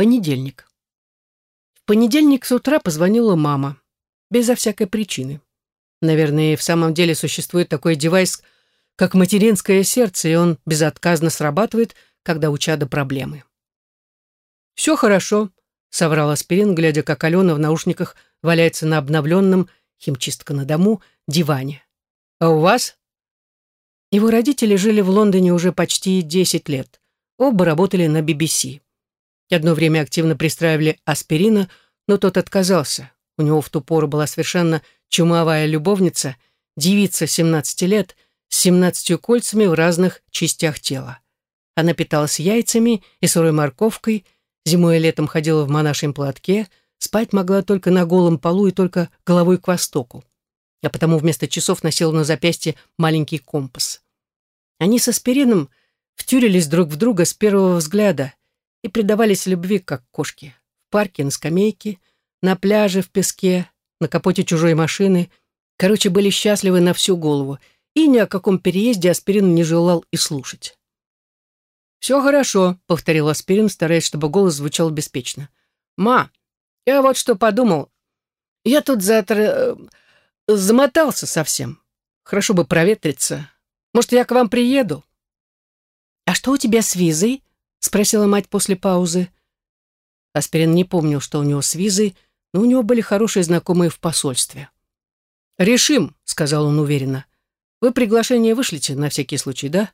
Понедельник. В понедельник с утра позвонила мама. Безо всякой причины. Наверное, в самом деле существует такой девайс, как материнское сердце, и он безотказно срабатывает, когда у чада проблемы. «Все хорошо», — соврал Аспирин, глядя, как Алена в наушниках валяется на обновленном, химчистка на дому, диване. «А у вас?» Его родители жили в Лондоне уже почти 10 лет. Оба работали на BBC. Одно время активно пристраивали аспирина, но тот отказался. У него в ту пору была совершенно чумовая любовница, девица 17 лет, с 17 кольцами в разных частях тела. Она питалась яйцами и сырой морковкой, зимой и летом ходила в монашьем платке, спать могла только на голом полу и только головой к востоку. А потому вместо часов носила на запястье маленький компас. Они с аспирином втюрились друг в друга с первого взгляда и предавались любви, как кошки. В парке, на скамейке, на пляже, в песке, на капоте чужой машины. Короче, были счастливы на всю голову, и ни о каком переезде Аспирин не желал и слушать. «Все хорошо», — повторил Аспирин, стараясь, чтобы голос звучал беспечно. «Ма, я вот что подумал. Я тут завтра э, замотался совсем. Хорошо бы проветриться. Может, я к вам приеду?» «А что у тебя с визой?» — спросила мать после паузы. Аспирин не помнил, что у него с визой, но у него были хорошие знакомые в посольстве. «Решим», — сказал он уверенно. «Вы приглашение вышлите на всякий случай, да?»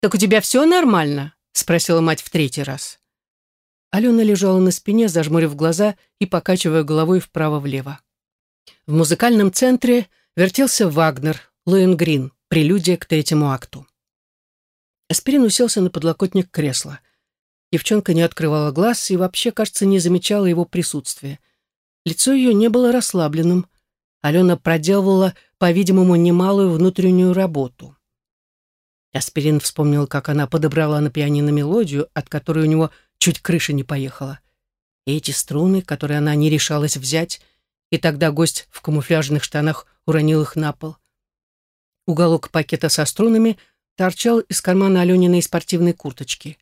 «Так у тебя все нормально?» — спросила мать в третий раз. Алена лежала на спине, зажмурив глаза и покачивая головой вправо-влево. В музыкальном центре вертелся Вагнер, Лоенгрин, прелюдия к третьему акту. Аспирин уселся на подлокотник кресла. Девчонка не открывала глаз и вообще, кажется, не замечала его присутствия. Лицо ее не было расслабленным. Алена проделывала, по-видимому, немалую внутреннюю работу. Аспирин вспомнил, как она подобрала на пианино мелодию, от которой у него чуть крыша не поехала. И эти струны, которые она не решалась взять, и тогда гость в камуфляжных штанах уронил их на пол. Уголок пакета со струнами торчал из кармана Алениной спортивной курточки.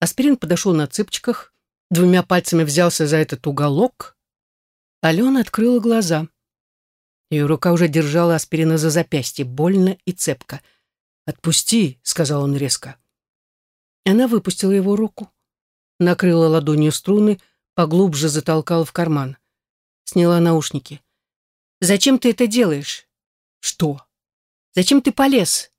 Аспирин подошел на цыпочках, двумя пальцами взялся за этот уголок. Алена открыла глаза. Ее рука уже держала аспирина за запястье, больно и цепко. «Отпусти», — сказал он резко. Она выпустила его руку, накрыла ладонью струны, поглубже затолкала в карман. Сняла наушники. «Зачем ты это делаешь?» «Что?» Зачем ты полез?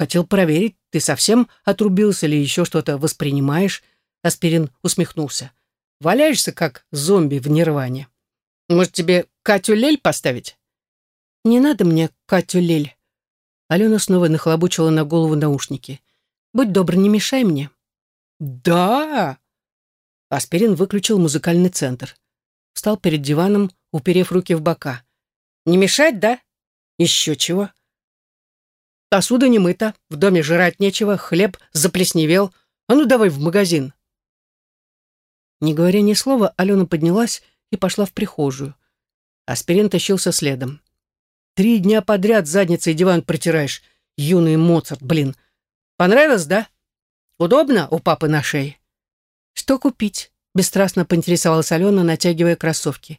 Хотел проверить, ты совсем отрубился или еще что-то воспринимаешь? Аспирин усмехнулся. Валяешься, как зомби в нирване. Может, тебе Катю Лель поставить? Не надо мне Катю Лель. Алена снова нахлобучила на голову наушники. Будь добр, не мешай мне. Да! Аспирин выключил музыкальный центр. Встал перед диваном, уперев руки в бока. Не мешать, да? Еще чего? Посуда не мыта, в доме жрать нечего, хлеб заплесневел. А ну давай в магазин. Не говоря ни слова, Алена поднялась и пошла в прихожую. Аспирин тащился следом. «Три дня подряд задницей диван протираешь, юный Моцарт, блин. Понравилось, да? Удобно у папы на шее?» «Что купить?» — бесстрастно поинтересовалась Алена, натягивая кроссовки.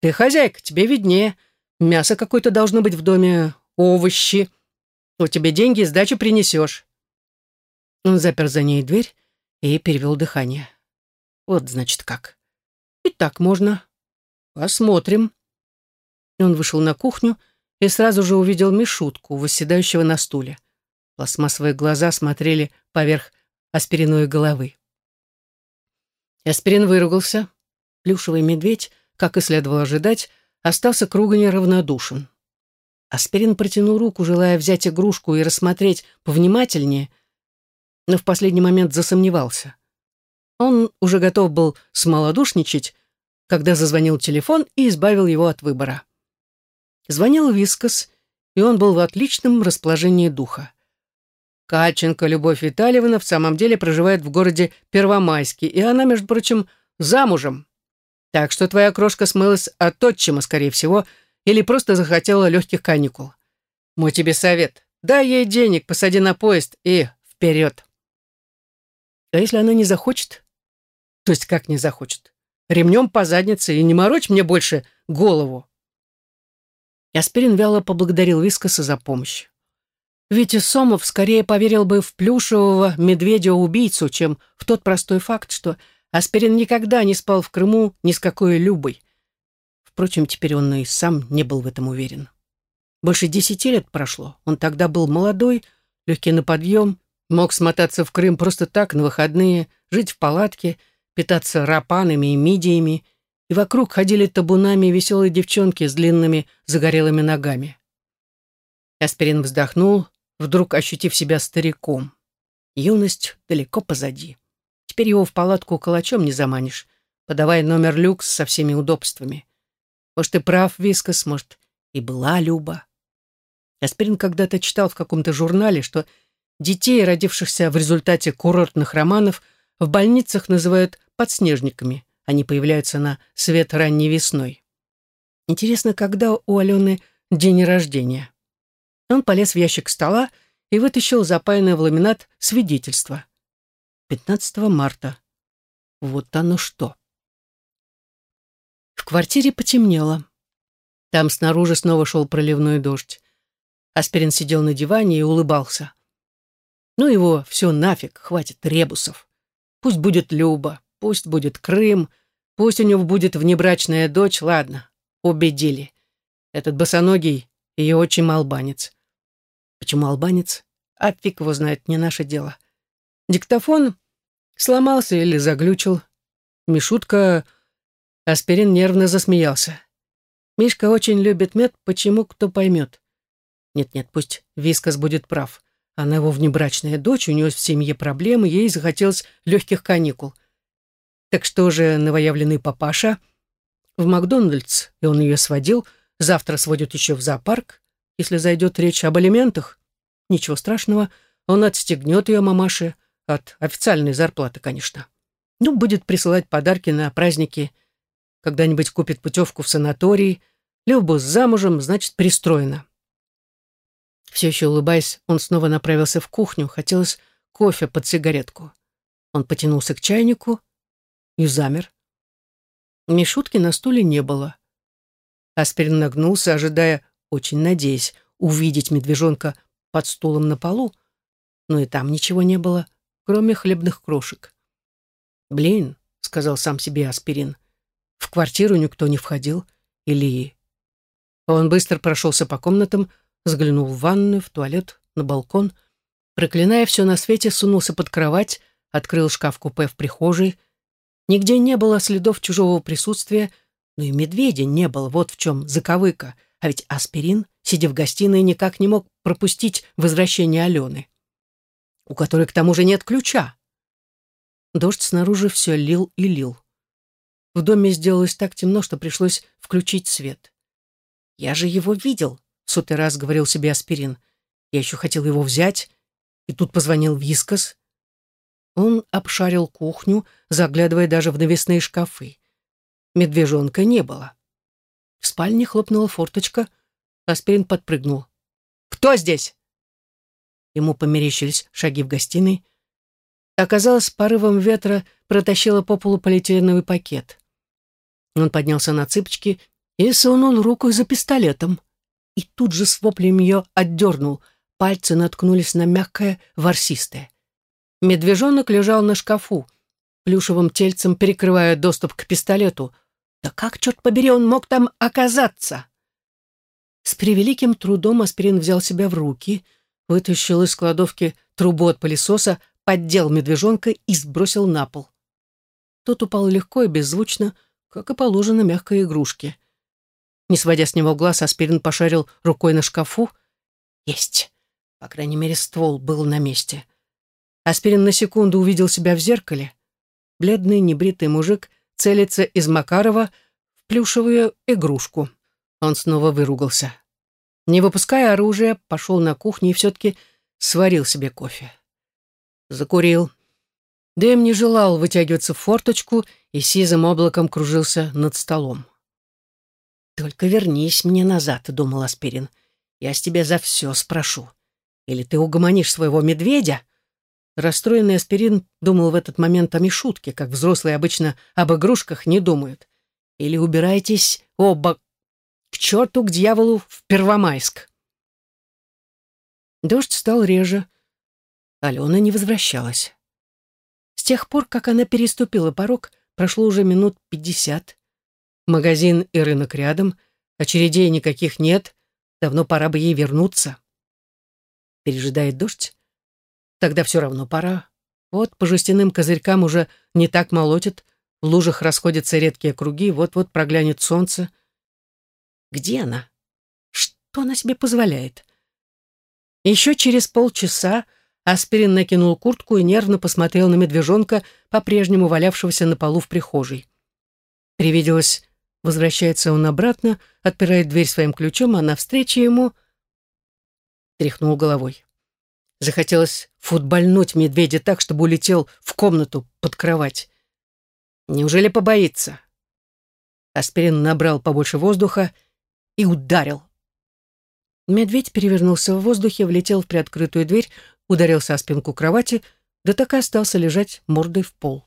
«Ты хозяйка, тебе виднее. Мясо какое-то должно быть в доме, овощи. У тебя деньги, сдачу принесешь». Он запер за ней дверь и перевел дыхание. Вот, значит, как. И так можно. Посмотрим. Он вышел на кухню и сразу же увидел Мишутку, восседающего на стуле. Пластмассовые глаза смотрели поверх аспириновой головы. Аспирин выругался. Плюшевый медведь, как и следовало ожидать, остался круга неравнодушен. Аспирин протянул руку, желая взять игрушку и рассмотреть повнимательнее, но в последний момент засомневался. Он уже готов был смолодушничать, когда зазвонил телефон и избавил его от выбора. Звонил Вискас, и он был в отличном расположении духа. Кальченко Любовь Витальевна в самом деле проживает в городе Первомайске, и она, между прочим, замужем. Так что твоя крошка смылась от отчима, скорее всего, или просто захотела легких каникул. Мой тебе совет. Дай ей денег, посади на поезд и вперед. А если она не захочет? То есть как не захочет? Ремнем по заднице и не морочь мне больше голову. Аспирин вяло поблагодарил Вискоса за помощь. Витя Сомов скорее поверил бы в плюшевого медведя-убийцу, чем в тот простой факт, что Аспирин никогда не спал в Крыму ни с какой Любой. Впрочем, теперь он и сам не был в этом уверен. Больше десяти лет прошло. Он тогда был молодой, легкий на подъем, мог смотаться в Крым просто так, на выходные, жить в палатке, питаться рапанами и мидиями, и вокруг ходили табунами веселые девчонки с длинными загорелыми ногами. Аспирин вздохнул, вдруг ощутив себя стариком. Юность далеко позади. Теперь его в палатку калачом не заманишь, подавая номер люкс со всеми удобствами. Может, и прав Вискас, может, и была Люба. Аспирин когда-то читал в каком-то журнале, что детей, родившихся в результате курортных романов, в больницах называют подснежниками. Они появляются на свет ранней весной. Интересно, когда у Алены день рождения? Он полез в ящик стола и вытащил запаянное в ламинат свидетельство. 15 марта. Вот оно что. Квартире потемнело. Там снаружи снова шел проливной дождь. Аспирин сидел на диване и улыбался. Ну его все нафиг, хватит ребусов. Пусть будет Люба, пусть будет Крым, пусть у него будет внебрачная дочь, ладно, убедили. Этот босоногий ее очень албанец. Почему албанец? А фиг его знает, не наше дело. Диктофон сломался или заглючил. Мишутка Аспирин нервно засмеялся. Мишка очень любит мед, почему кто поймет. Нет-нет, пусть Вискас будет прав. Она его внебрачная дочь, у нее в семье проблемы, ей захотелось легких каникул. Так что же новоявленный папаша? В Макдональдс, и он ее сводил, завтра сводит еще в зоопарк. Если зайдет речь об алиментах, ничего страшного, он отстегнет ее мамаше, от официальной зарплаты, конечно. Ну, будет присылать подарки на праздники – когда-нибудь купит путевку в санаторий, Люба замужем, значит, пристроена. Все еще улыбаясь, он снова направился в кухню. Хотелось кофе под сигаретку. Он потянулся к чайнику и замер. Мишутки на стуле не было. Аспирин нагнулся, ожидая, очень надеясь, увидеть медвежонка под стулом на полу, но и там ничего не было, кроме хлебных крошек. «Блин», — сказал сам себе Аспирин, — в квартиру никто не входил. Или... Он быстро прошелся по комнатам, заглянул в ванную, в туалет, на балкон. Проклиная все на свете, сунулся под кровать, открыл шкаф-купе в прихожей. Нигде не было следов чужого присутствия, но и медведя не было, вот в чем заковыка. А ведь аспирин, сидя в гостиной, никак не мог пропустить возвращение Алены, у которой к тому же нет ключа. Дождь снаружи все лил и лил. В доме сделалось так темно, что пришлось включить свет. «Я же его видел», — сотый раз говорил себе аспирин. «Я еще хотел его взять, и тут позвонил Вискас». Он обшарил кухню, заглядывая даже в навесные шкафы. Медвежонка не было. В спальне хлопнула форточка, аспирин подпрыгнул. «Кто здесь?» Ему померещились шаги в гостиной. Оказалось, порывом ветра протащила по полу полиэтиленовый пакет. Он поднялся на цыпочки и сунул руку за пистолетом. И тут же с воплем ее отдернул. Пальцы наткнулись на мягкое, ворсистое. Медвежонок лежал на шкафу, плюшевым тельцем перекрывая доступ к пистолету. Да как, черт побери, он мог там оказаться? С превеликим трудом Аспирин взял себя в руки, вытащил из кладовки трубу от пылесоса, поддел медвежонка и сбросил на пол. Тот упал легко и беззвучно, как и положено мягкой игрушке. Не сводя с него глаз, Аспирин пошарил рукой на шкафу. Есть. По крайней мере, ствол был на месте. Аспирин на секунду увидел себя в зеркале. Бледный, небритый мужик целится из Макарова в плюшевую игрушку. Он снова выругался. Не выпуская оружия, пошел на кухню и все-таки сварил себе кофе. Закурил. Дэм не желал вытягиваться в форточку и сизым облаком кружился над столом. «Только вернись мне назад», — думал Аспирин. «Я с тебя за все спрошу. Или ты угомонишь своего медведя? Расстроенный аспирин думал в этот момент о Мишутке, как взрослые обычно об игрушках не думают. Или убирайтесь оба к черту, к дьяволу, в Первомайск. Дождь стал реже. Алена не возвращалась. Тех пор, как она переступила порог, прошло уже минут пятьдесят. Магазин и рынок рядом, очередей никаких нет, давно пора бы ей вернуться. Пережидает дождь? Тогда все равно пора. Вот по жестяным козырькам уже не так молотит, в лужах расходятся редкие круги, вот-вот проглянет солнце. Где она? Что она себе позволяет? Еще через полчаса Аспирин накинул куртку и нервно посмотрел на медвежонка, по-прежнему валявшегося на полу в прихожей. Привиделось, возвращается он обратно, отпирает дверь своим ключом, а навстречу ему тряхнул головой. Захотелось футбольнуть медведя так, чтобы улетел в комнату под кровать. Неужели побоится? Аспирин набрал побольше воздуха и ударил. Медведь перевернулся в воздухе, влетел в приоткрытую дверь, ударился о спинку кровати, да так и остался лежать мордой в пол.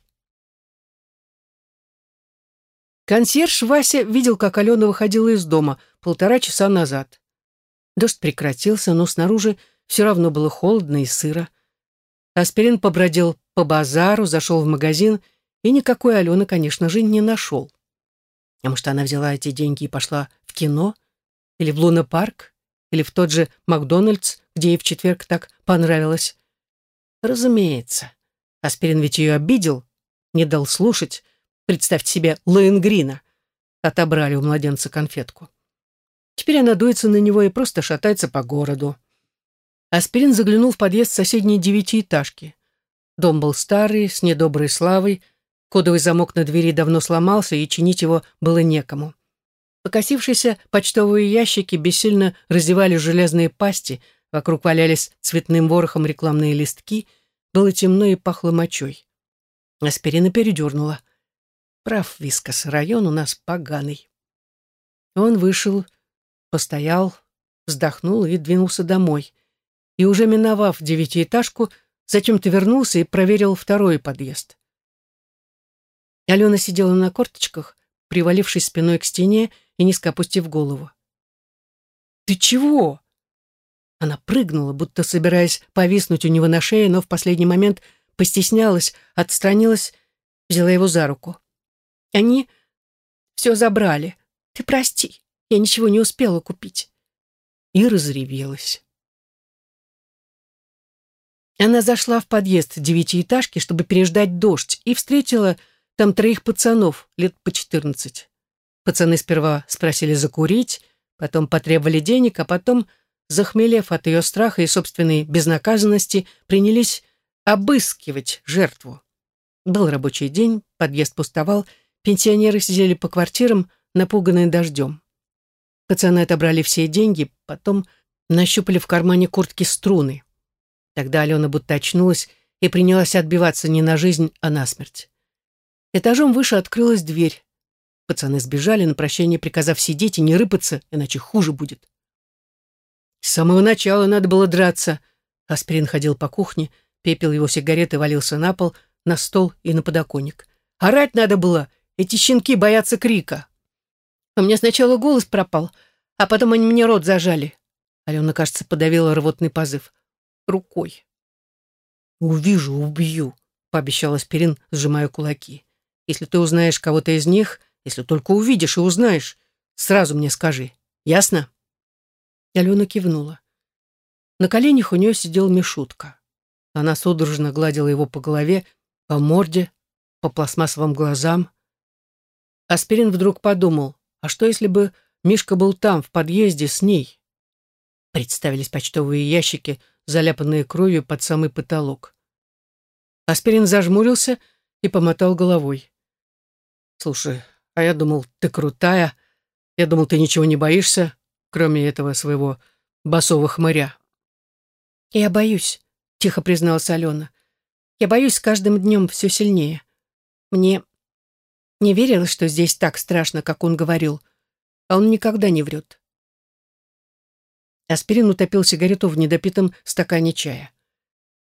Консьерж Вася видел, как Алена выходила из дома полтора часа назад. Дождь прекратился, но снаружи все равно было холодно и сыро. Аспирин побродил по базару, зашел в магазин и никакой Алены, конечно же, не нашел. А может, она взяла эти деньги и пошла в кино? Или в луна-парк? Или в тот же Макдональдс, где ей в четверг так понравилось? Разумеется. Аспирин ведь ее обидел, не дал слушать. Представьте себе Лоенгрина. Отобрали у младенца конфетку. Теперь она дуется на него и просто шатается по городу. Аспирин заглянул в подъезд соседней девятиэтажки. Дом был старый, с недоброй славой, кодовый замок на двери давно сломался, и чинить его было некому. Покосившиеся почтовые ящики бессильно раздевали железные пасти, вокруг валялись цветным ворохом рекламные листки, было темно и пахло мочой. Аспирина передернула. Прав, Вискас, район у нас поганый. Он вышел, постоял, вздохнул и двинулся домой. И уже миновав девятиэтажку, зачем-то вернулся и проверил второй подъезд. Алена сидела на корточках, привалившись спиной к стене и низко опустив голову. «Ты чего?» Она прыгнула, будто собираясь повиснуть у него на шее, но в последний момент постеснялась, отстранилась, взяла его за руку. «Они все забрали. Ты прости, я ничего не успела купить». И разревелась. Она зашла в подъезд девятиэтажки, чтобы переждать дождь, и встретила там троих пацанов, лет по четырнадцать. Пацаны сперва спросили закурить, потом потребовали денег, а потом, захмелев от ее страха и собственной безнаказанности, принялись обыскивать жертву. Был рабочий день, подъезд пустовал, пенсионеры сидели по квартирам, напуганные дождем. Пацаны отобрали все деньги, потом нащупали в кармане куртки струны. Тогда Алена будто очнулась и принялась отбиваться не на жизнь, а на смерть. Этажом выше открылась дверь. Пацаны сбежали, на прощание приказав сидеть и не рыпаться, иначе хуже будет. С самого начала надо было драться. Аспирин ходил по кухне, пепел его сигареты валился на пол, на стол и на подоконник. Орать надо было, эти щенки боятся крика. У меня сначала голос пропал, а потом они мне рот зажали. Алена, кажется, подавила рвотный позыв. Рукой. «Увижу, убью», — пообещал Аспирин, сжимая кулаки. «Если ты узнаешь кого-то из них, если только увидишь и узнаешь, сразу мне скажи. Ясно?» Алена кивнула. На коленях у нее сидел Мишутка. Она судорожно гладила его по голове, по морде, по пластмассовым глазам. Аспирин вдруг подумал, а что если бы Мишка был там, в подъезде, с ней? Представились почтовые ящики, заляпанные кровью под самый потолок. Аспирин зажмурился и помотал головой. «Слушай, а я думал, ты крутая. Я думал, ты ничего не боишься, кроме этого своего басового хмыря». «Я боюсь», — тихо призналась Алена. «Я боюсь с каждым днем все сильнее. Мне не верилось, что здесь так страшно, как он говорил. А он никогда не врет». Аспирин утопил сигарету в недопитом стакане чая.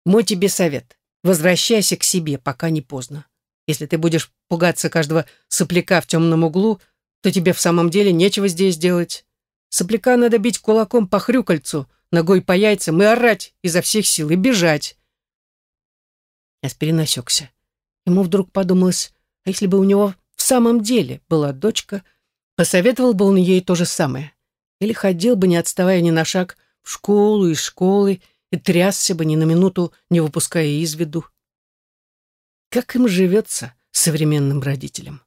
«Мой тебе совет. возвращайся к себе, пока не поздно. Если ты будешь пугаться каждого сопляка в темном углу, то тебе в самом деле нечего здесь делать. Сопляка надо бить кулаком по хрюкальцу, ногой по яйцам и орать изо всех сил и бежать. Аспирин осекся. Ему вдруг подумалось, а если бы у него в самом деле была дочка, посоветовал бы он ей то же самое. Или ходил бы, не отставая ни на шаг, в школу и школы, и трясся бы ни на минуту, не выпуская из виду. Как им живется современным родителям?